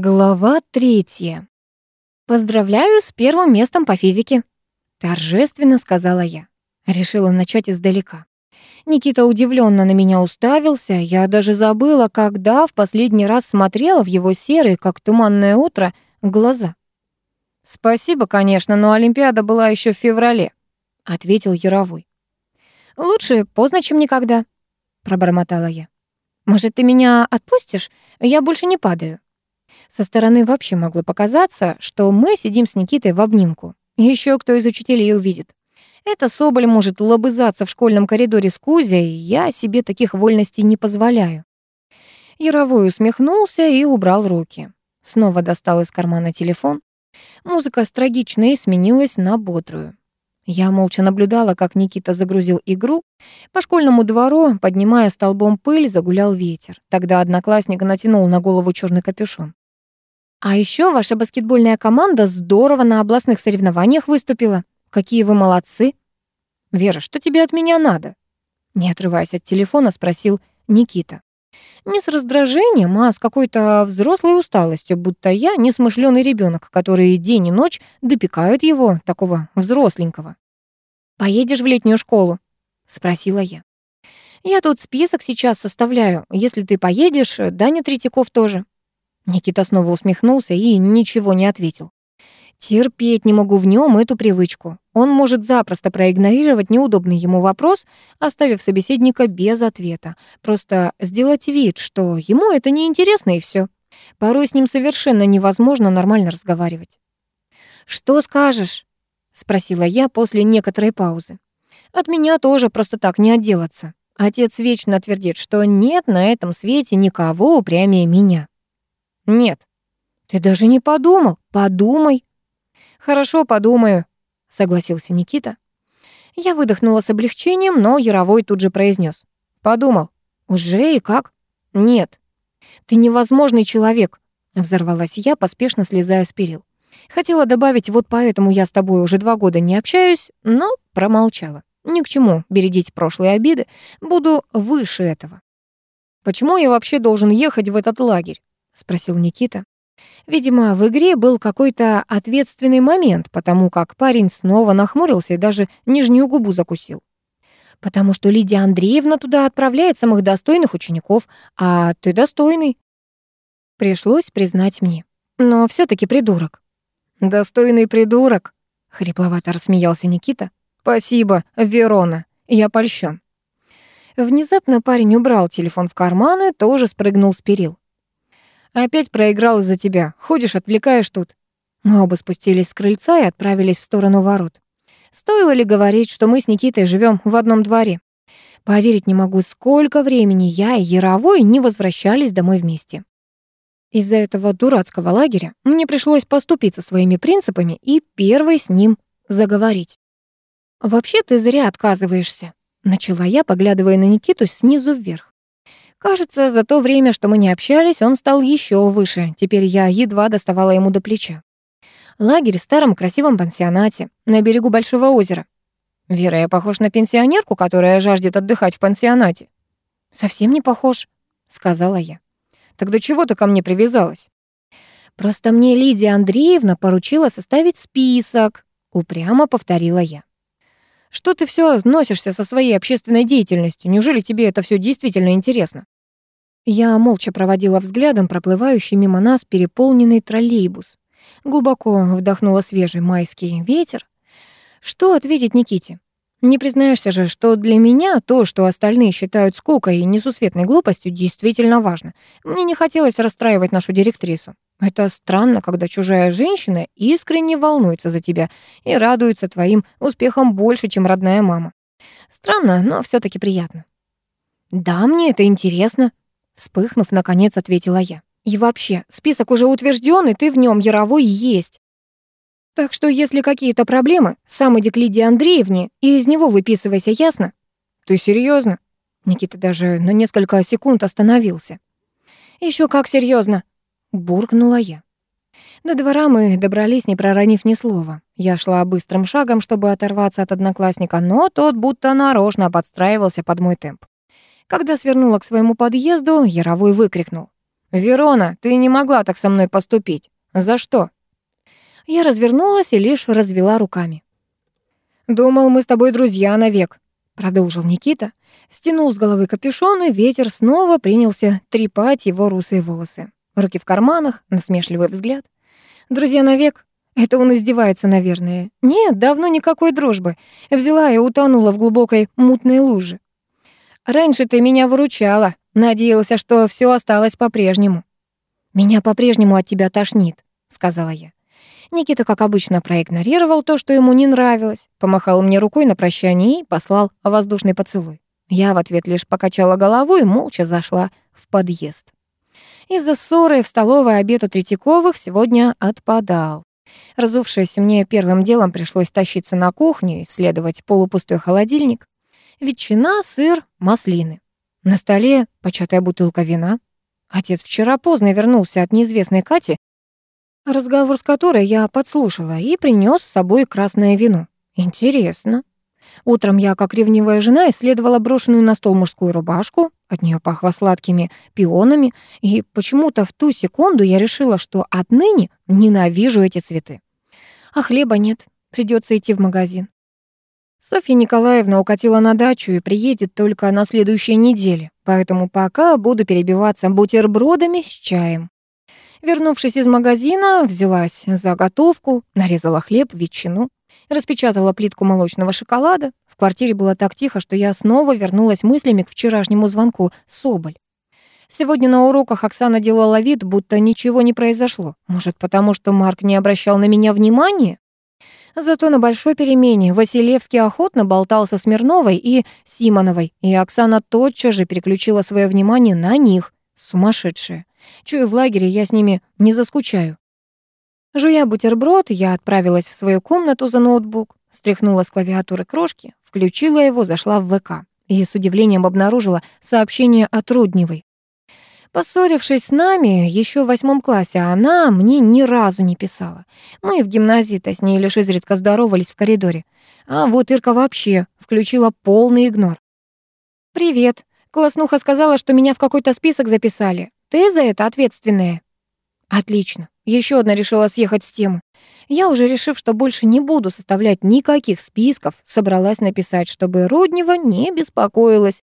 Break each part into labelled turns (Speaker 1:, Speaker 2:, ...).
Speaker 1: Глава третья. «Поздравляю с первым местом по физике», — торжественно сказала я. Решила начать издалека. Никита удивленно на меня уставился. Я даже забыла, когда в последний раз смотрела в его серые, как туманное утро, глаза. «Спасибо, конечно, но Олимпиада была еще в феврале», — ответил Яровой. «Лучше поздно, чем никогда», — пробормотала я. «Может, ты меня отпустишь? Я больше не падаю». Со стороны вообще могло показаться, что мы сидим с Никитой в обнимку. Еще кто из учителей увидит. Эта Соболь может лобызаться в школьном коридоре с Кузей, я себе таких вольностей не позволяю. Яровой усмехнулся и убрал руки. Снова достал из кармана телефон. Музыка с трагичной сменилась на бодрую. Я молча наблюдала, как Никита загрузил игру. По школьному двору, поднимая столбом пыль, загулял ветер. Тогда одноклассник натянул на голову черный капюшон. А еще ваша баскетбольная команда здорово на областных соревнованиях выступила. Какие вы молодцы. Вера, что тебе от меня надо? Не отрываясь от телефона, спросил Никита. Не с раздражением, а с какой-то взрослой усталостью, будто я несмышленый ребенок, который день и ночь допекают его, такого взросленького. «Поедешь в летнюю школу?» — спросила я. «Я тут список сейчас составляю. Если ты поедешь, Даня Третьяков тоже. Никита снова усмехнулся и ничего не ответил. Терпеть не могу в нем эту привычку. Он может запросто проигнорировать неудобный ему вопрос, оставив собеседника без ответа. Просто сделать вид, что ему это не интересно и все. Порой с ним совершенно невозможно нормально разговаривать. «Что скажешь?» — спросила я после некоторой паузы. «От меня тоже просто так не отделаться. Отец вечно твердит, что нет на этом свете никого упрямее меня». «Нет». «Ты даже не подумал? Подумай». «Хорошо, подумаю», — согласился Никита. Я выдохнула с облегчением, но Яровой тут же произнес: «Подумал. Уже и как?» «Нет». «Ты невозможный человек», — взорвалась я, поспешно слезая с перил. Хотела добавить, вот поэтому я с тобой уже два года не общаюсь, но промолчала. Ни к чему бередить прошлые обиды, буду выше этого. Почему я вообще должен ехать в этот лагерь? спросил Никита. Видимо, в игре был какой-то ответственный момент, потому как парень снова нахмурился и даже нижнюю губу закусил. «Потому что Лидия Андреевна туда отправляет самых достойных учеников, а ты достойный». Пришлось признать мне. Но все таки придурок. «Достойный придурок», — хрипловато рассмеялся Никита. «Спасибо, Верона, я польщен». Внезапно парень убрал телефон в карман и тоже спрыгнул с перил. Опять проиграл из-за тебя. Ходишь, отвлекаешь тут». Мы оба спустились с крыльца и отправились в сторону ворот. Стоило ли говорить, что мы с Никитой живем в одном дворе? Поверить не могу, сколько времени я и Яровой не возвращались домой вместе. Из-за этого дурацкого лагеря мне пришлось поступиться своими принципами и первой с ним заговорить. «Вообще ты зря отказываешься», — начала я, поглядывая на Никиту снизу вверх. Кажется, за то время, что мы не общались, он стал еще выше. Теперь я едва доставала ему до плеча. Лагерь в старом красивом пансионате на берегу большого озера. Вера, я похож на пенсионерку, которая жаждет отдыхать в пансионате. Совсем не похож, сказала я. Тогда чего ты ко мне привязалась? Просто мне Лидия Андреевна поручила составить список, упрямо повторила я. Что ты все относишься со своей общественной деятельностью? Неужели тебе это все действительно интересно? Я молча проводила взглядом проплывающий мимо нас переполненный троллейбус. Глубоко вдохнула свежий майский ветер. Что ответить Никите? Не признаешься же, что для меня то, что остальные считают скукой и несусветной глупостью, действительно важно. Мне не хотелось расстраивать нашу директрису. Это странно, когда чужая женщина искренне волнуется за тебя и радуется твоим успехам больше, чем родная мама. Странно, но все таки приятно. «Да, мне это интересно», — вспыхнув, наконец ответила я. «И вообще, список уже утвержден, и ты в нем яровой есть. Так что, если какие-то проблемы, сам иди к Лидии Андреевне и из него выписывайся, ясно?» «Ты серьезно? Никита даже на несколько секунд остановился. Еще как серьезно, буркнула я. До двора мы добрались, не проронив ни слова. Я шла быстрым шагом, чтобы оторваться от одноклассника, но тот будто нарочно подстраивался под мой темп. Когда свернула к своему подъезду, Яровой выкрикнул. «Верона, ты не могла так со мной поступить. За что?» Я развернулась и лишь развела руками. «Думал, мы с тобой друзья навек», — продолжил Никита. Стянул с головы капюшон, и ветер снова принялся трепать его русые волосы. Руки в карманах, насмешливый взгляд. «Друзья навек? Это он издевается, наверное. Нет, давно никакой дружбы. Взяла и утонула в глубокой мутной луже. Раньше ты меня выручала, надеялся, что все осталось по-прежнему. Меня по-прежнему от тебя тошнит, сказала я. Никита, как обычно, проигнорировал то, что ему не нравилось, помахал мне рукой на прощание и послал воздушный поцелуй. Я в ответ лишь покачала головой и молча зашла в подъезд. Из-за ссоры в столовой обед у Третьяковых сегодня отпадал. Разувшись, мне первым делом пришлось тащиться на кухню, исследовать полупустой холодильник ветчина, сыр, маслины. На столе початая бутылка вина. Отец вчера поздно вернулся от неизвестной Кати, разговор с которой я подслушала, и принес с собой красное вино. Интересно. Утром я, как ревнивая жена, исследовала брошенную на стол мужскую рубашку, от нее пахло сладкими пионами, и почему-то в ту секунду я решила, что отныне ненавижу эти цветы. А хлеба нет, придется идти в магазин. Софья Николаевна укатила на дачу и приедет только на следующей неделе, поэтому пока буду перебиваться бутербродами с чаем. Вернувшись из магазина, взялась за готовку, нарезала хлеб, ветчину, распечатала плитку молочного шоколада. В квартире было так тихо, что я снова вернулась мыслями к вчерашнему звонку Соболь. Сегодня на уроках Оксана делала вид, будто ничего не произошло. Может, потому что Марк не обращал на меня внимания? Зато на большой перемене Василевский охотно болтался с Смирновой и Симоновой, и Оксана тотчас же переключила свое внимание на них, сумасшедшие. Чую, в лагере я с ними не заскучаю. Жуя бутерброд, я отправилась в свою комнату за ноутбук, стряхнула с клавиатуры крошки, включила его, зашла в ВК и с удивлением обнаружила сообщение от Рудневой. Поссорившись с нами еще в восьмом классе, она мне ни разу не писала. Мы в гимназии-то с ней лишь изредка здоровались в коридоре. А вот Ирка вообще включила полный игнор. «Привет. Класснуха сказала, что меня в какой-то список записали. Ты за это ответственная?» «Отлично. Еще одна решила съехать с темы. Я уже решив, что больше не буду составлять никаких списков, собралась написать, чтобы Руднева не беспокоилась.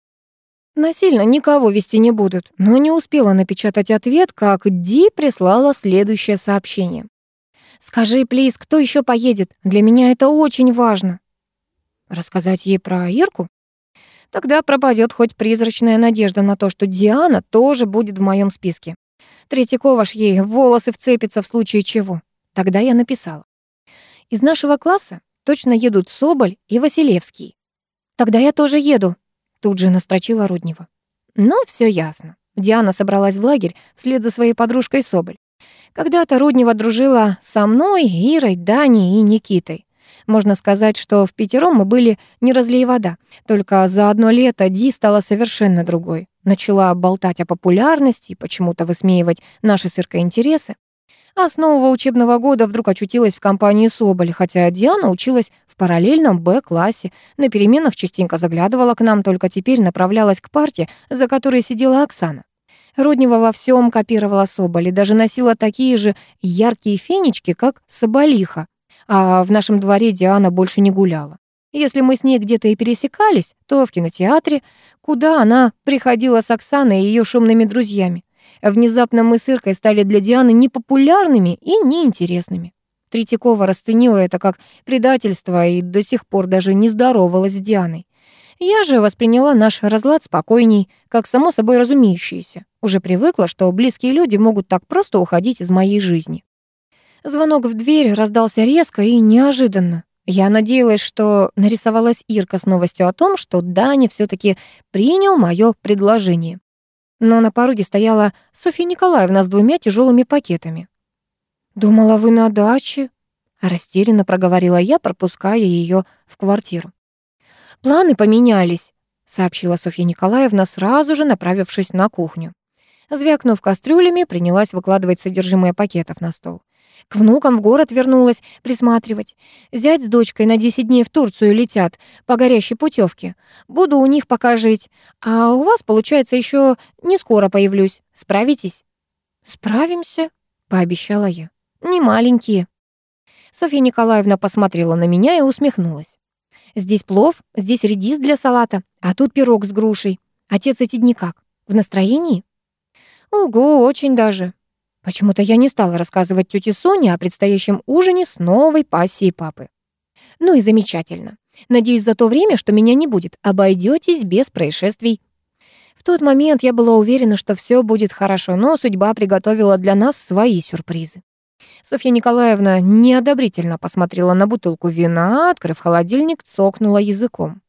Speaker 1: Насильно никого вести не будут, но не успела напечатать ответ, как Ди прислала следующее сообщение. «Скажи, плиз, кто еще поедет? Для меня это очень важно». Рассказать ей про Ирку? Тогда пропадет хоть призрачная надежда на то, что Диана тоже будет в моем списке. Третьякова ж ей волосы вцепится в случае чего. Тогда я написала. Из нашего класса точно едут Соболь и Василевский. Тогда я тоже еду, Тут же настрочила Руднева. Но все ясно. Диана собралась в лагерь вслед за своей подружкой Соболь. Когда-то Руднева дружила со мной, Ирой, Даней и Никитой. Можно сказать, что в пятером мы были не разлей вода. Только за одно лето Ди стала совершенно другой. Начала болтать о популярности и почему-то высмеивать наши с Иркой интересы. А с нового учебного года вдруг очутилась в компании Соболь, хотя Диана училась в параллельном Б-классе. На переменах частенько заглядывала к нам, только теперь направлялась к парте, за которой сидела Оксана. Руднева во всем копировала Соболь и даже носила такие же яркие фенечки, как Соболиха. А в нашем дворе Диана больше не гуляла. Если мы с ней где-то и пересекались, то в кинотеатре, куда она приходила с Оксаной и ее шумными друзьями. Внезапно мы с Иркой стали для Дианы непопулярными и неинтересными. Третьякова расценила это как предательство и до сих пор даже не здоровалась с Дианой. Я же восприняла наш разлад спокойней, как само собой разумеющееся. Уже привыкла, что близкие люди могут так просто уходить из моей жизни. Звонок в дверь раздался резко и неожиданно. Я надеялась, что нарисовалась Ирка с новостью о том, что Даня все таки принял мое предложение но на пороге стояла Софья Николаевна с двумя тяжелыми пакетами. «Думала, вы на даче?» — растерянно проговорила я, пропуская ее в квартиру. «Планы поменялись», — сообщила Софья Николаевна, сразу же направившись на кухню. Звякнув кастрюлями, принялась выкладывать содержимое пакетов на стол. К внукам в город вернулась присматривать. Зять с дочкой на 10 дней в Турцию летят по горящей путевке. Буду у них пока жить. А у вас, получается, еще не скоро появлюсь. Справитесь? «Справимся», — пообещала я. «Не маленькие». Софья Николаевна посмотрела на меня и усмехнулась. «Здесь плов, здесь редис для салата, а тут пирог с грушей. Отец эти дни как? В настроении?» «Ого, очень даже». Почему-то я не стала рассказывать тете Соне о предстоящем ужине с новой пассией папы. «Ну и замечательно. Надеюсь, за то время, что меня не будет, обойдетесь без происшествий». В тот момент я была уверена, что все будет хорошо, но судьба приготовила для нас свои сюрпризы. Софья Николаевна неодобрительно посмотрела на бутылку вина, открыв холодильник, цокнула языком.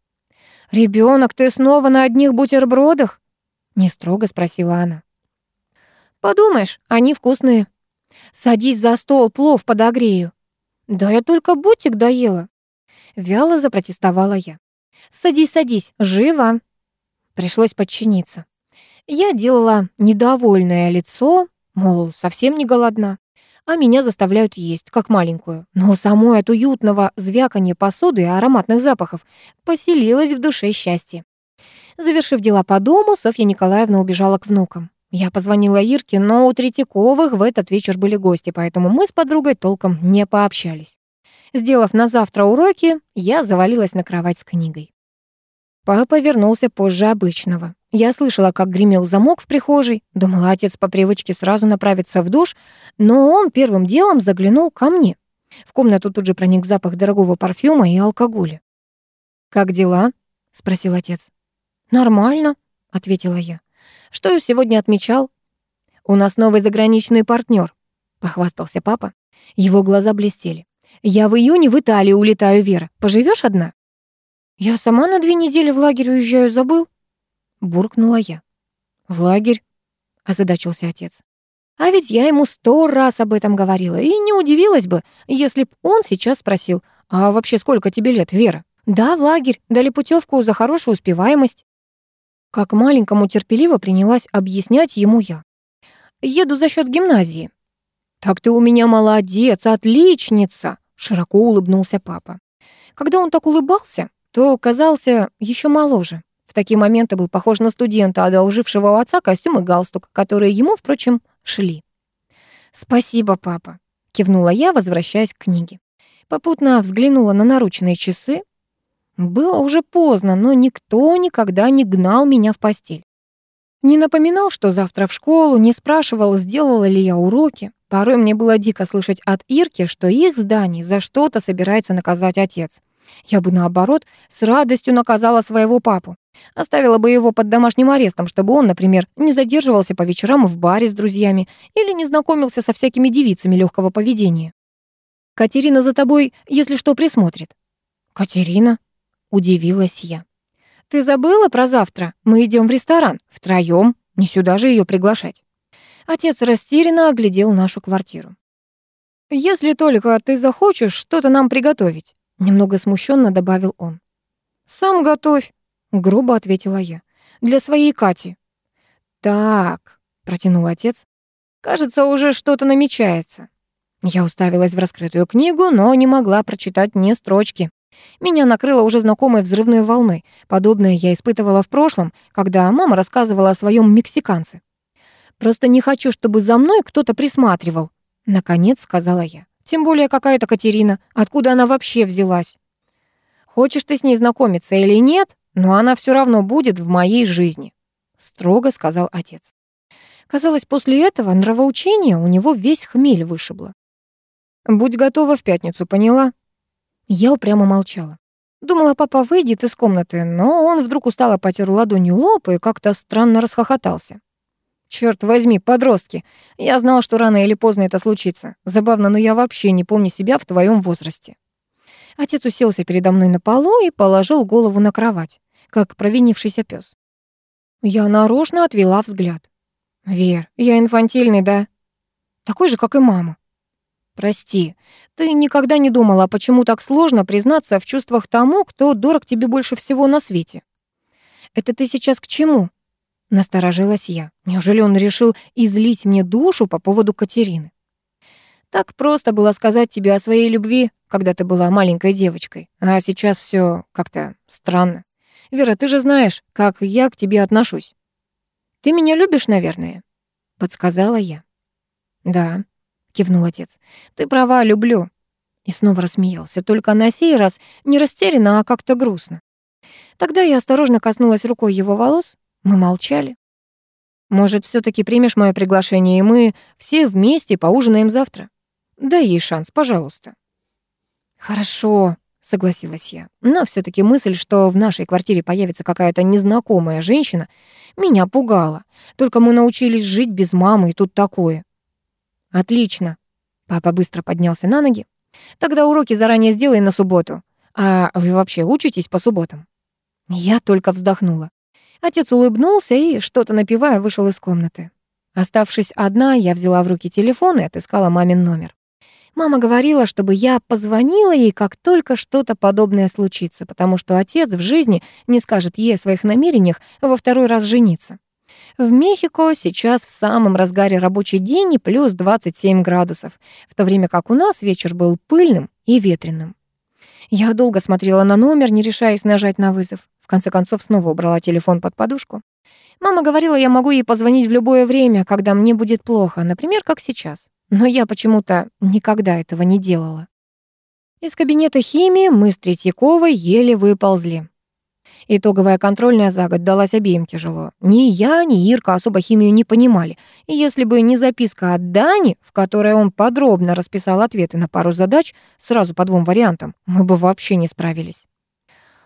Speaker 1: «Ребёнок, ты снова на одних бутербродах?» — не строго спросила она. «Подумаешь, они вкусные. Садись за стол, плов подогрею». «Да я только бутик доела». Вяло запротестовала я. «Садись, садись, живо!» Пришлось подчиниться. Я делала недовольное лицо, мол, совсем не голодна, а меня заставляют есть, как маленькую. Но самой от уютного звяканья посуды и ароматных запахов поселилось в душе счастье. Завершив дела по дому, Софья Николаевна убежала к внукам. Я позвонила Ирке, но у Третьяковых в этот вечер были гости, поэтому мы с подругой толком не пообщались. Сделав на завтра уроки, я завалилась на кровать с книгой. Папа вернулся позже обычного. Я слышала, как гремел замок в прихожей, думала, отец по привычке сразу направится в душ, но он первым делом заглянул ко мне. В комнату тут же проник запах дорогого парфюма и алкоголя. «Как дела?» — спросил отец. «Нормально», — ответила я. «Что сегодня отмечал?» «У нас новый заграничный партнер», — похвастался папа. Его глаза блестели. «Я в июне в Италию улетаю, Вера. Поживешь одна?» «Я сама на две недели в лагерь уезжаю, забыл?» Буркнула я. «В лагерь?» — озадачился отец. А ведь я ему сто раз об этом говорила, и не удивилась бы, если б он сейчас спросил, «А вообще сколько тебе лет, Вера?» «Да, в лагерь, дали путевку за хорошую успеваемость». Как маленькому терпеливо принялась объяснять ему я. «Еду за счет гимназии». «Так ты у меня молодец, отличница!» Широко улыбнулся папа. Когда он так улыбался, то казался еще моложе. В такие моменты был похож на студента, одолжившего у отца костюм и галстук, которые ему, впрочем, шли. «Спасибо, папа», — кивнула я, возвращаясь к книге. Попутно взглянула на наручные часы. Было уже поздно, но никто никогда не гнал меня в постель. Не напоминал, что завтра в школу, не спрашивал, сделала ли я уроки. Порой мне было дико слышать от Ирки, что их зданий за что-то собирается наказать отец. Я бы, наоборот, с радостью наказала своего папу. Оставила бы его под домашним арестом, чтобы он, например, не задерживался по вечерам в баре с друзьями или не знакомился со всякими девицами легкого поведения. «Катерина за тобой, если что, присмотрит». «Катерина?» — удивилась я. «Ты забыла про завтра? Мы идем в ресторан. Втроем. Не сюда же ее приглашать». Отец растерянно оглядел нашу квартиру. «Если только ты захочешь что-то нам приготовить». Немного смущенно добавил он. «Сам готовь», — грубо ответила я. «Для своей Кати». «Так», — протянул отец. «Кажется, уже что-то намечается». Я уставилась в раскрытую книгу, но не могла прочитать ни строчки. Меня накрыло уже знакомой взрывной волной. Подобное я испытывала в прошлом, когда мама рассказывала о своем мексиканце. «Просто не хочу, чтобы за мной кто-то присматривал», — наконец сказала я. Тем более какая-то Катерина. Откуда она вообще взялась? Хочешь ты с ней знакомиться или нет, но она все равно будет в моей жизни, строго сказал отец. Казалось, после этого нравоучения у него весь хмель вышибло. «Будь готова в пятницу, поняла?» Я упрямо молчала. Думала, папа выйдет из комнаты, но он вдруг устало потер ладонью лоб и как-то странно расхохотался. Черт возьми, подростки. Я знал, что рано или поздно это случится. Забавно, но я вообще не помню себя в твоем возрасте. Отец уселся передо мной на полу и положил голову на кровать, как провинившийся пес. Я нарочно отвела взгляд. «Вер, я инфантильный, да?» «Такой же, как и мама». «Прости, ты никогда не думала, почему так сложно признаться в чувствах тому, кто дорог тебе больше всего на свете?» «Это ты сейчас к чему?» Насторожилась я. Неужели он решил излить мне душу по поводу Катерины? Так просто было сказать тебе о своей любви, когда ты была маленькой девочкой. А сейчас все как-то странно. Вера, ты же знаешь, как я к тебе отношусь. Ты меня любишь, наверное? Подсказала я. «Да», — кивнул отец. «Ты права, люблю». И снова рассмеялся, только на сей раз не растерянно, а как-то грустно. Тогда я осторожно коснулась рукой его волос. Мы молчали. «Может, все таки примешь мое приглашение, и мы все вместе поужинаем завтра? Дай ей шанс, пожалуйста». «Хорошо», — согласилась я. Но все таки мысль, что в нашей квартире появится какая-то незнакомая женщина, меня пугала. Только мы научились жить без мамы, и тут такое. «Отлично». Папа быстро поднялся на ноги. «Тогда уроки заранее сделай на субботу. А вы вообще учитесь по субботам?» Я только вздохнула. Отец улыбнулся и, что-то напивая, вышел из комнаты. Оставшись одна, я взяла в руки телефон и отыскала мамин номер. Мама говорила, чтобы я позвонила ей, как только что-то подобное случится, потому что отец в жизни не скажет ей о своих намерениях во второй раз жениться. В Мехико сейчас в самом разгаре рабочий день и плюс 27 градусов, в то время как у нас вечер был пыльным и ветреным. Я долго смотрела на номер, не решаясь нажать на вызов. В конце концов, снова убрала телефон под подушку. Мама говорила, я могу ей позвонить в любое время, когда мне будет плохо, например, как сейчас. Но я почему-то никогда этого не делала. Из кабинета химии мы с Третьяковой еле выползли. Итоговая контрольная за год далась обеим тяжело. Ни я, ни Ирка особо химию не понимали. И если бы не записка от Дани, в которой он подробно расписал ответы на пару задач сразу по двум вариантам, мы бы вообще не справились.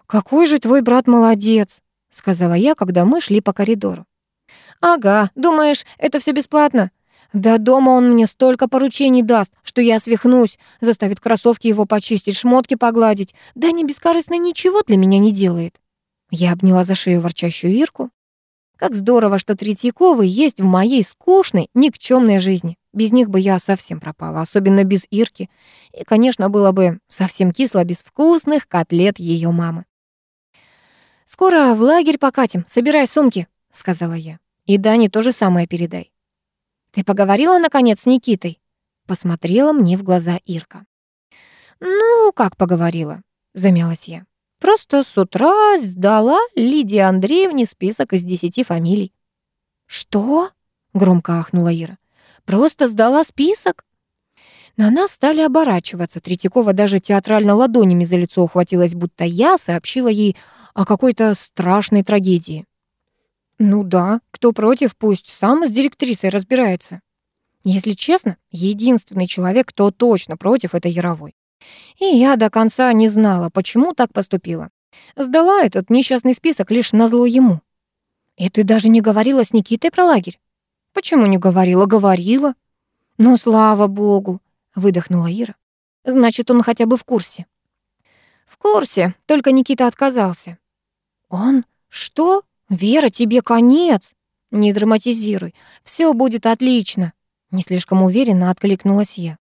Speaker 1: «Какой же твой брат молодец», — сказала я, когда мы шли по коридору. «Ага, думаешь, это все бесплатно? Да дома он мне столько поручений даст, что я свихнусь, заставит кроссовки его почистить, шмотки погладить. Да не бескорыстно ничего для меня не делает». Я обняла за шею ворчащую Ирку. Как здорово, что Третьяковы есть в моей скучной, никчемной жизни. Без них бы я совсем пропала, особенно без Ирки. И, конечно, было бы совсем кисло без вкусных котлет ее мамы. «Скоро в лагерь покатим, собирай сумки», — сказала я. «И Дане то же самое передай». «Ты поговорила, наконец, с Никитой?» Посмотрела мне в глаза Ирка. «Ну, как поговорила?» — замялась я. «Просто с утра сдала Лидии Андреевне список из десяти фамилий». «Что?» — громко ахнула Ира. «Просто сдала список?» На нас стали оборачиваться. Третьякова даже театрально ладонями за лицо ухватилась, будто я сообщила ей о какой-то страшной трагедии. Ну да, кто против, пусть сам с директрисой разбирается. Если честно, единственный человек, кто точно против, это Яровой. И я до конца не знала, почему так поступила. Сдала этот несчастный список лишь назло ему. И ты даже не говорила с Никитой про лагерь? Почему не говорила? Говорила. Ну, слава богу, выдохнула Ира. Значит, он хотя бы в курсе. В курсе, только Никита отказался. «Он? Что? Вера, тебе конец!» «Не драматизируй, все будет отлично», — не слишком уверенно откликнулась я.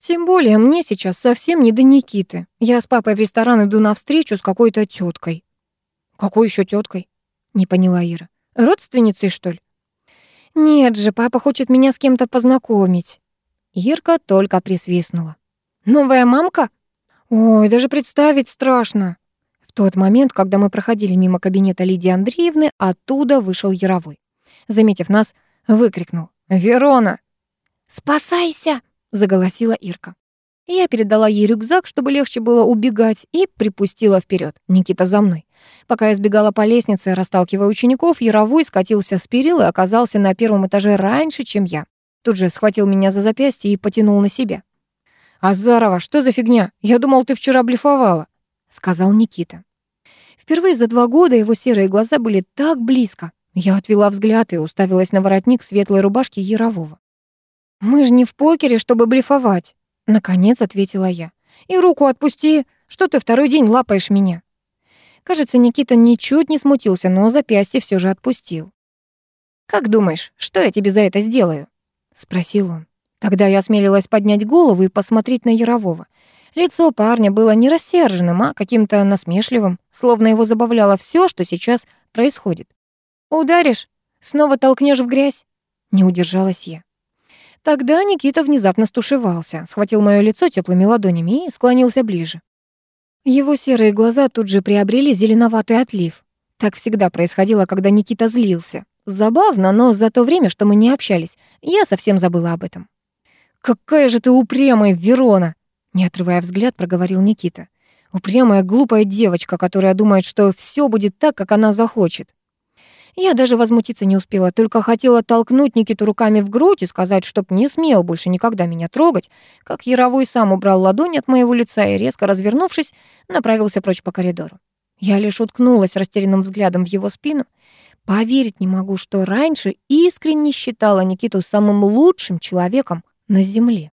Speaker 1: «Тем более мне сейчас совсем не до Никиты. Я с папой в ресторан иду навстречу с какой-то теткой. «Какой еще теткой? не поняла Ира. «Родственницей, что ли?» «Нет же, папа хочет меня с кем-то познакомить». Ирка только присвистнула. «Новая мамка? Ой, даже представить страшно. В тот момент, когда мы проходили мимо кабинета Лидии Андреевны, оттуда вышел Яровой. Заметив нас, выкрикнул «Верона!» «Спасайся!» — заголосила Ирка. Я передала ей рюкзак, чтобы легче было убегать, и припустила вперед. Никита за мной. Пока я сбегала по лестнице, расталкивая учеников, Яровой скатился с перил и оказался на первом этаже раньше, чем я. Тут же схватил меня за запястье и потянул на себя. «Азарова, что за фигня? Я думал, ты вчера блефовала» сказал Никита. Впервые за два года его серые глаза были так близко. Я отвела взгляд и уставилась на воротник светлой рубашки Ярового. «Мы же не в покере, чтобы блефовать», — наконец ответила я. «И руку отпусти, что ты второй день лапаешь меня». Кажется, Никита ничуть не смутился, но запястье все же отпустил. «Как думаешь, что я тебе за это сделаю?» — спросил он. Тогда я осмелилась поднять голову и посмотреть на Ярового. Лицо парня было не рассерженным, а каким-то насмешливым, словно его забавляло все, что сейчас происходит. «Ударишь? Снова толкнешь в грязь?» Не удержалась я. Тогда Никита внезапно стушевался, схватил моё лицо теплыми ладонями и склонился ближе. Его серые глаза тут же приобрели зеленоватый отлив. Так всегда происходило, когда Никита злился. Забавно, но за то время, что мы не общались, я совсем забыла об этом. «Какая же ты упрямая, Верона!» Не отрывая взгляд, проговорил Никита. «Упрямая, глупая девочка, которая думает, что все будет так, как она захочет». Я даже возмутиться не успела, только хотела толкнуть Никиту руками в грудь и сказать, чтоб не смел больше никогда меня трогать, как Яровой сам убрал ладонь от моего лица и, резко развернувшись, направился прочь по коридору. Я лишь уткнулась растерянным взглядом в его спину. Поверить не могу, что раньше искренне считала Никиту самым лучшим человеком на земле.